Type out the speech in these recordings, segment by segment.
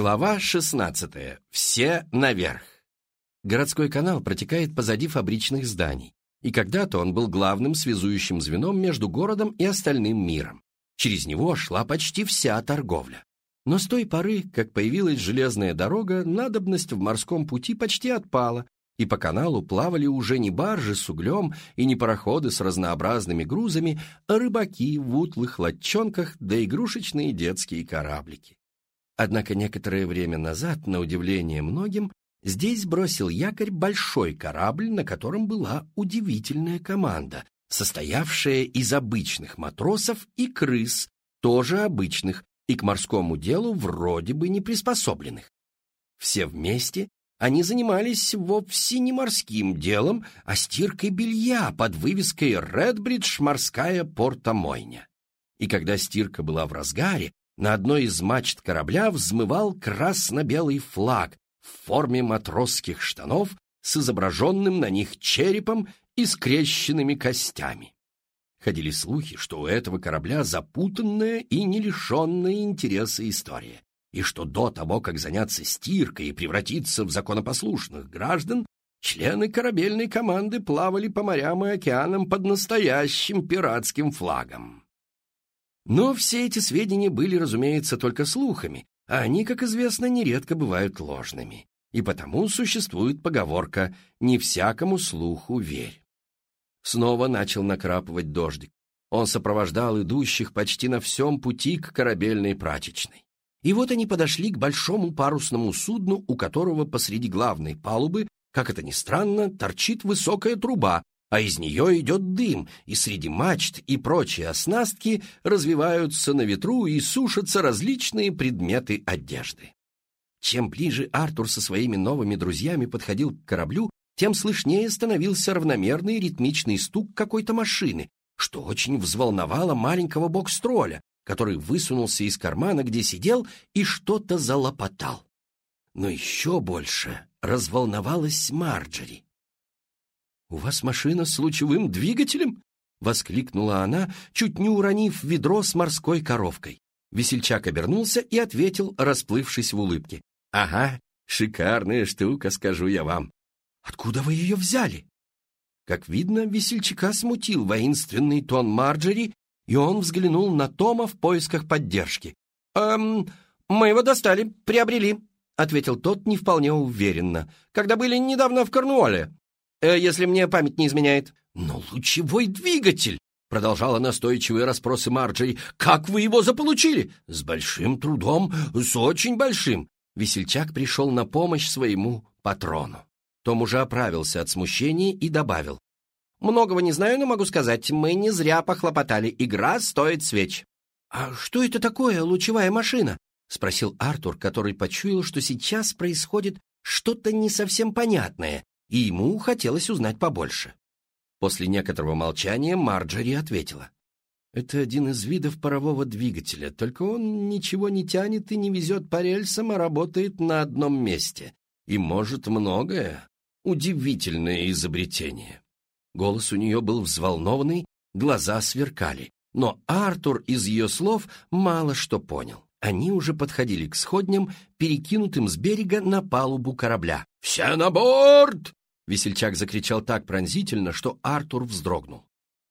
Глава 16. Все наверх. Городской канал протекает позади фабричных зданий, и когда-то он был главным связующим звеном между городом и остальным миром. Через него шла почти вся торговля. Но с той поры, как появилась железная дорога, надобность в морском пути почти отпала, и по каналу плавали уже не баржи с углем и не пароходы с разнообразными грузами, а рыбаки в утлых лодчонках да игрушечные детские кораблики. Однако некоторое время назад, на удивление многим, здесь бросил якорь большой корабль, на котором была удивительная команда, состоявшая из обычных матросов и крыс, тоже обычных, и к морскому делу вроде бы не приспособленных. Все вместе они занимались вовсе не морским делом, а стиркой белья под вывеской «Редбридж морская портомойня». И когда стирка была в разгаре, на одной из мачт корабля взмывал красно-белый флаг в форме матросских штанов с изображенным на них черепом и скрещенными костями. Ходили слухи, что у этого корабля запутанная и не лишенная интереса история, и что до того, как заняться стиркой и превратиться в законопослушных граждан, члены корабельной команды плавали по морям и океанам под настоящим пиратским флагом. Но все эти сведения были, разумеется, только слухами, а они, как известно, нередко бывают ложными. И потому существует поговорка «не всякому слуху верь». Снова начал накрапывать дождик. Он сопровождал идущих почти на всем пути к корабельной прачечной. И вот они подошли к большому парусному судну, у которого посреди главной палубы, как это ни странно, торчит высокая труба, а из нее идет дым, и среди мачт и прочие оснастки развиваются на ветру и сушатся различные предметы одежды. Чем ближе Артур со своими новыми друзьями подходил к кораблю, тем слышнее становился равномерный ритмичный стук какой-то машины, что очень взволновало маленького бокстроля, который высунулся из кармана, где сидел, и что-то залопотал. Но еще больше разволновалась Марджери. «У вас машина с лучевым двигателем?» — воскликнула она, чуть не уронив ведро с морской коровкой. Весельчак обернулся и ответил, расплывшись в улыбке. «Ага, шикарная штука, скажу я вам. Откуда вы ее взяли?» Как видно, весельчака смутил воинственный тон Марджери, и он взглянул на Тома в поисках поддержки. «Эм, мы его достали, приобрели», — ответил тот не вполне уверенно, «когда были недавно в Корнуолле э, если мне память не изменяет». «Но лучевой двигатель!» — продолжала настойчивые расспросы Марджери. «Как вы его заполучили?» «С большим трудом, с очень большим». Весельчак пришел на помощь своему патрону. Том уже оправился от смущения и добавил. «Многого не знаю, но могу сказать, мы не зря похлопотали. Игра стоит свеч». «А что это такое, лучевая машина?» — спросил Артур, который почуял, что сейчас происходит что-то не совсем понятное, и ему хотелось узнать побольше. После некоторого молчания Марджери ответила. «Это один из видов парового двигателя, только он ничего не тянет и не везет по рельсам, а работает на одном месте. И может многое. Удивительное изобретение». Голос у нее был взволнованный, глаза сверкали. Но Артур из ее слов мало что понял. Они уже подходили к сходням, перекинутым с берега на палубу корабля. «Все на борт!» Весельчак закричал так пронзительно, что Артур вздрогнул.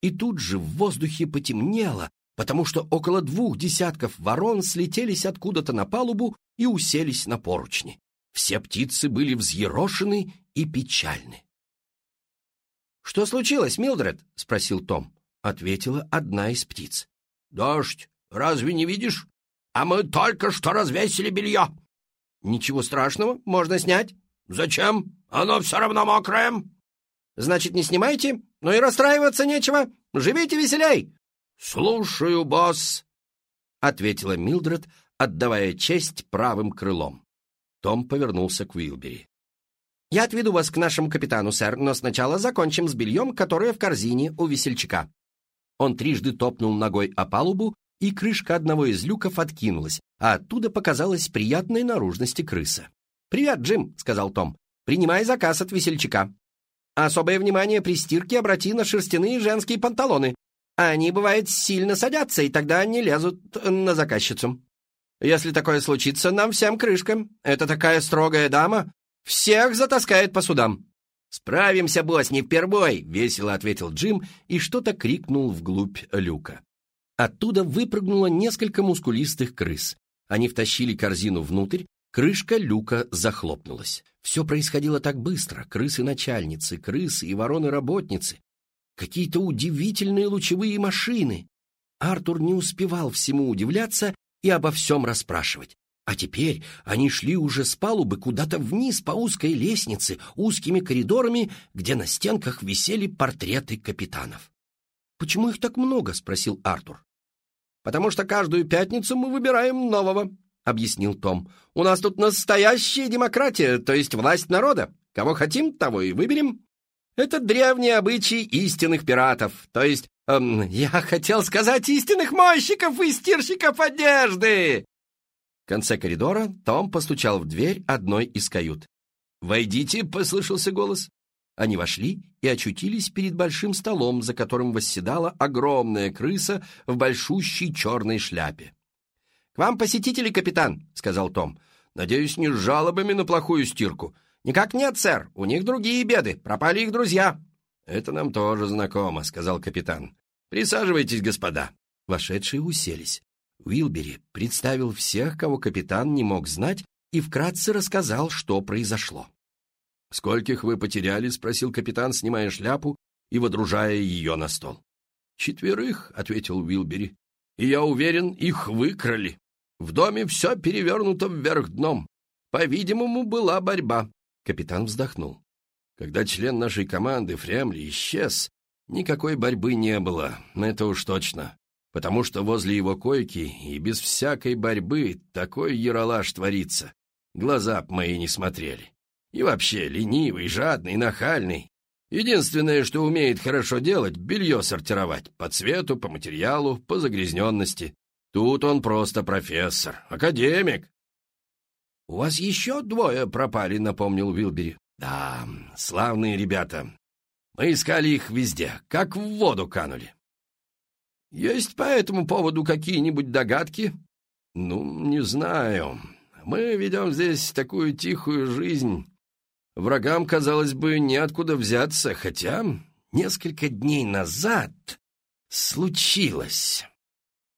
И тут же в воздухе потемнело, потому что около двух десятков ворон слетелись откуда-то на палубу и уселись на поручни. Все птицы были взъерошены и печальны. «Что случилось, Милдред?» — спросил Том. Ответила одна из птиц. «Дождь, разве не видишь? А мы только что развесили белье». «Ничего страшного, можно снять». «Зачем? Оно все равно мокрое». «Значит, не снимайте? Ну и расстраиваться нечего. Живите веселей!» «Слушаю, босс», — ответила Милдред, отдавая честь правым крылом. Том повернулся к Уилбери. «Я отведу вас к нашему капитану, сэр, но сначала закончим с бельем, которое в корзине у весельчака». Он трижды топнул ногой о палубу, и крышка одного из люков откинулась, а оттуда показалась приятной наружности крыса. «Привет, Джим», — сказал Том. «Принимай заказ от весельчака. Особое внимание при стирке обрати на шерстяные женские панталоны. Они, бывает, сильно садятся, и тогда не лезут на заказчицу». Если такое случится, нам всем крышка. Это такая строгая дама. Всех затаскает по судам». «Справимся, босс, не впервой!» — весело ответил Джим и что-то крикнул вглубь люка. Оттуда выпрыгнуло несколько мускулистых крыс. Они втащили корзину внутрь, крышка люка захлопнулась. Все происходило так быстро. Крысы-начальницы, крысы и вороны-работницы. Какие-то удивительные лучевые машины. Артур не успевал всему удивляться и обо всем расспрашивать. А теперь они шли уже с палубы куда-то вниз по узкой лестнице, узкими коридорами, где на стенках висели портреты капитанов. «Почему их так много?» — спросил Артур. «Потому что каждую пятницу мы выбираем нового», — объяснил Том. «У нас тут настоящая демократия, то есть власть народа. Кого хотим, того и выберем. Это древние обычаи истинных пиратов, то есть, эм, я хотел сказать, истинных мойщиков и стирщиков одежды!» В конце коридора Том постучал в дверь одной из кают. «Войдите!» — послышался голос. Они вошли и очутились перед большим столом, за которым восседала огромная крыса в большущей черной шляпе. «К вам посетители, капитан!» — сказал Том. «Надеюсь, не с жалобами на плохую стирку. Никак нет, сэр. У них другие беды. Пропали их друзья». «Это нам тоже знакомо», — сказал капитан. «Присаживайтесь, господа». Вошедшие уселись. Уилбери представил всех, кого капитан не мог знать, и вкратце рассказал, что произошло. «Скольких вы потеряли?» — спросил капитан, снимая шляпу и водружая ее на стол. «Четверых», — ответил Уилбери. «И я уверен, их выкрали. В доме все перевернуто вверх дном. По-видимому, была борьба». Капитан вздохнул. «Когда член нашей команды, Фремли, исчез, никакой борьбы не было, это уж точно потому что возле его койки и без всякой борьбы такой яролаж творится. Глаза б мои не смотрели. И вообще ленивый, жадный, нахальный. Единственное, что умеет хорошо делать, белье сортировать. По цвету, по материалу, по загрязненности. Тут он просто профессор, академик. «У вас еще двое пропали», — напомнил Уилбери. «Да, славные ребята. Мы искали их везде, как в воду канули. Есть по этому поводу какие-нибудь догадки? Ну, не знаю. Мы ведем здесь такую тихую жизнь. Врагам, казалось бы, неоткуда взяться, хотя несколько дней назад случилось.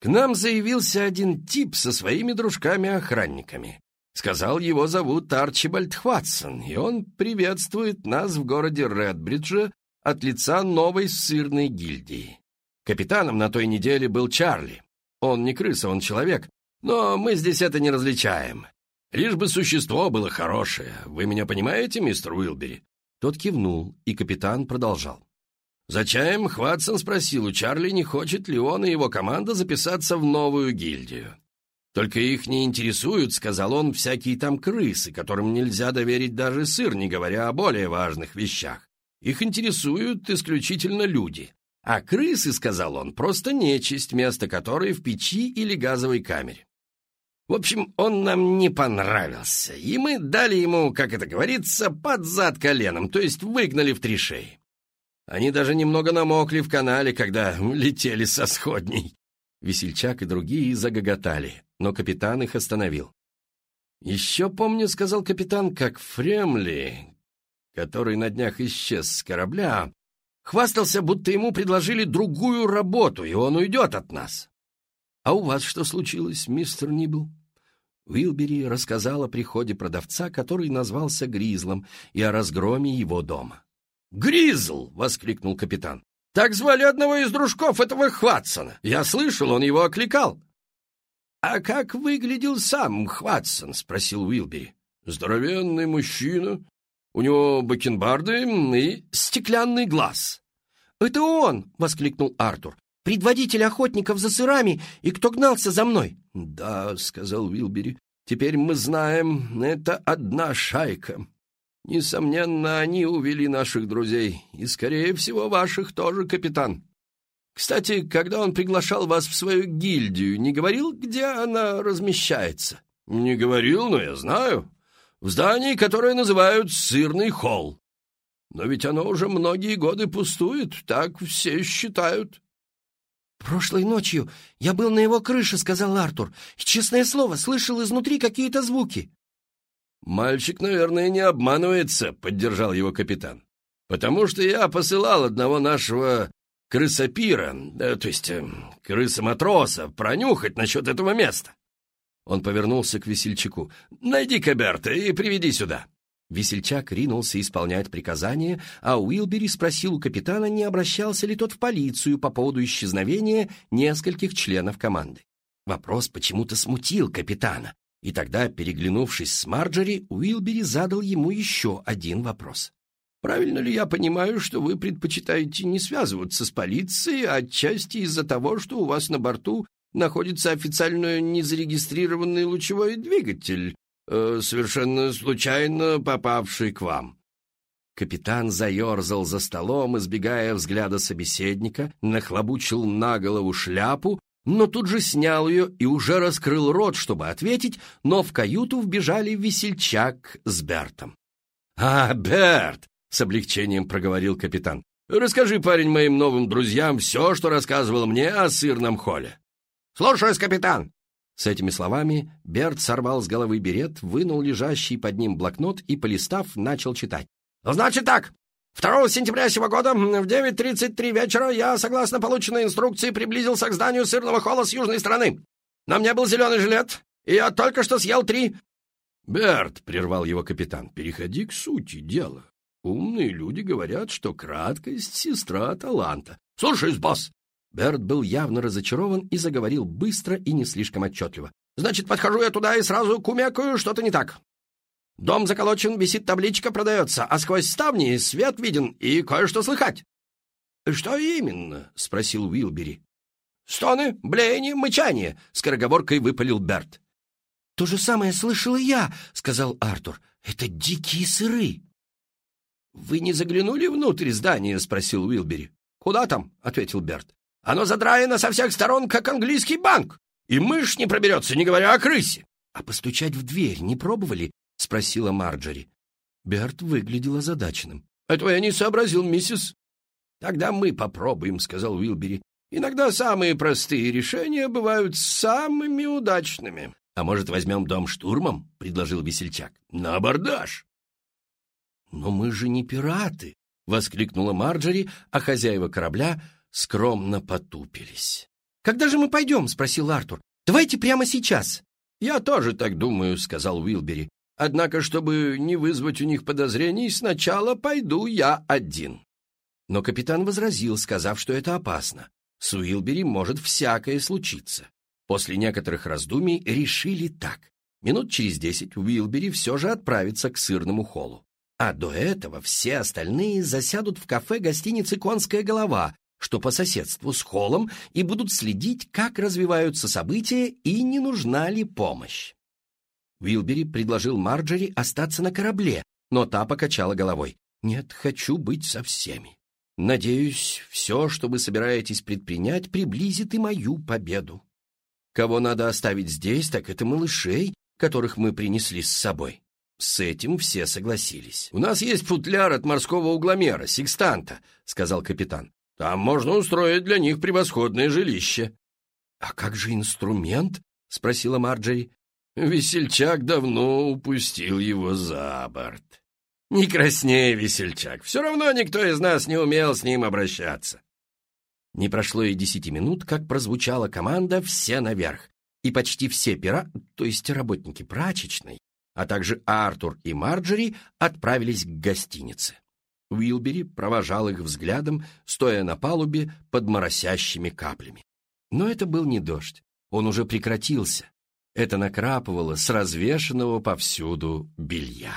К нам заявился один тип со своими дружками-охранниками. Сказал, его зовут Арчибальд Хватсон, и он приветствует нас в городе Редбридже от лица новой сырной гильдии. Капитаном на той неделе был Чарли. Он не крыса, он человек, но мы здесь это не различаем. Лишь бы существо было хорошее. Вы меня понимаете, мистер Уилбери?» Тот кивнул, и капитан продолжал. За чаем Хватсон спросил у Чарли, не хочет ли он и его команда записаться в новую гильдию. «Только их не интересуют, — сказал он, — всякие там крысы, которым нельзя доверить даже сыр, не говоря о более важных вещах. Их интересуют исключительно люди. А крысы, сказал он, просто нечисть, место которой в печи или газовой камере. В общем, он нам не понравился, и мы дали ему, как это говорится, под зад коленом, то есть выгнали в три шеи. Они даже немного намокли в канале, когда летели со сходней. Весельчак и другие загоготали, но капитан их остановил. «Еще помню, — сказал капитан, — как Фремли, который на днях исчез с корабля, Хвастался, будто ему предложили другую работу, и он уйдет от нас. А у вас что случилось, мистер Нибл? Уилбери рассказал о приходе продавца, который назвался Гризлом, и о разгроме его дома. «Гризл!» — воскликнул капитан. «Так звали одного из дружков этого Хватсона. Я слышал, он его окликал». «А как выглядел сам Хватсон?» — спросил Уилбери. «Здоровенный мужчина, у него бакенбарды и стеклянный глаз. «Это он!» — воскликнул Артур. «Предводитель охотников за сырами, и кто гнался за мной?» «Да», — сказал Уилбери, — «теперь мы знаем, это одна шайка. Несомненно, они увели наших друзей, и, скорее всего, ваших тоже, капитан. Кстати, когда он приглашал вас в свою гильдию, не говорил, где она размещается?» «Не говорил, но я знаю в здании, которое называют «Сырный холл». Но ведь оно уже многие годы пустует, так все считают. «Прошлой ночью я был на его крыше», — сказал Артур. «Честное слово, слышал изнутри какие-то звуки». «Мальчик, наверное, не обманывается», — поддержал его капитан. «Потому что я посылал одного нашего крысопира, э, то есть э, крыса-матроса, пронюхать насчет этого места». Он повернулся к весельчаку. «Найди-ка Берта и приведи сюда». Весельчак ринулся исполнять приказание, а Уилбери спросил у капитана, не обращался ли тот в полицию по поводу исчезновения нескольких членов команды. Вопрос почему-то смутил капитана, и тогда, переглянувшись с Марджори, Уилбери задал ему еще один вопрос. «Правильно ли я понимаю, что вы предпочитаете не связываться с полицией, а отчасти из-за того, что у вас на борту находится официально незарегистрированный лучевой двигатель, э, совершенно случайно попавший к вам?» Капитан заерзал за столом, избегая взгляда собеседника, нахлобучил на голову шляпу, но тут же снял ее и уже раскрыл рот, чтобы ответить, но в каюту вбежали весельчак с Бертом. «А, Берт!» — с облегчением проговорил капитан. «Расскажи, парень, моим новым друзьям все, что рассказывал мне о сырном холле». «Слушаюсь, капитан!» С этими словами Берт сорвал с головы берет, вынул лежащий под ним блокнот и, полистав, начал читать. «Значит так, 2 сентября сего года в 9.33 вечера я, согласно полученной инструкции, приблизился к зданию сырного холла с южной стороны. На мне был зеленый жилет, и я только что съел три...» «Берт», — прервал его капитан, — «переходи к сути дела. Умные люди говорят, что краткость — сестра таланта. Слушаюсь, босс!» Берт был явно разочарован и заговорил быстро и не слишком отчетливо. «Значит, подхожу я туда и сразу кумекаю, что-то не так. Дом заколочен, висит табличка, продается, а сквозь ставни свет виден и кое-что слыхать». «Что именно?» — спросил Уилбери. «Стоны, блеяние, мычание», — скороговоркой выпалил Берт. «То же самое слышал и я», — сказал Артур. «Это дикие сыры». «Вы не заглянули внутрь здания?» — спросил Уилбери. «Куда там?» — ответил Берт. Оно задраено со всех сторон, как английский банк, и мышь не проберется, не говоря о крысе. — А постучать в дверь не пробовали? — спросила Марджори. Берт выглядел озадаченным. — Этого я не сообразил, миссис. — Тогда мы попробуем, — сказал Уилбери. — Иногда самые простые решения бывают самыми удачными. — А может, возьмем дом штурмом? — предложил весельчак. — На абордаж! — Но мы же не пираты! — воскликнула Марджори, а хозяева корабля скромно потупились. «Когда же мы пойдем?» — спросил Артур. «Давайте прямо сейчас». «Я тоже так думаю», — сказал Уилбери. «Однако, чтобы не вызвать у них подозрений, сначала пойду я один». Но капитан возразил, сказав, что это опасно. С Уилбери может всякое случиться. После некоторых раздумий решили так. Минут через десять Уилбери все же отправится к сырному холлу. А до этого все остальные засядут в кафе гостиницы «Конская голова», что по соседству с холлом, и будут следить, как развиваются события и не нужна ли помощь. Уилбери предложил Марджери остаться на корабле, но та покачала головой. «Нет, хочу быть со всеми. Надеюсь, все, что вы собираетесь предпринять, приблизит и мою победу. Кого надо оставить здесь, так это малышей, которых мы принесли с собой». С этим все согласились. «У нас есть футляр от морского угломера, секстанта», — сказал капитан. Там можно устроить для них превосходное жилище». «А как же инструмент?» — спросила Марджери. Весельчак давно упустил его за борт. «Не краснее, весельчак, все равно никто из нас не умел с ним обращаться». Не прошло и десяти минут, как прозвучала команда «Все наверх», и почти все пера, то есть работники прачечной, а также Артур и Марджери отправились к гостинице. Уилбери провожал их взглядом, стоя на палубе под моросящими каплями. Но это был не дождь, он уже прекратился. Это накрапывало с развешенного повсюду белья.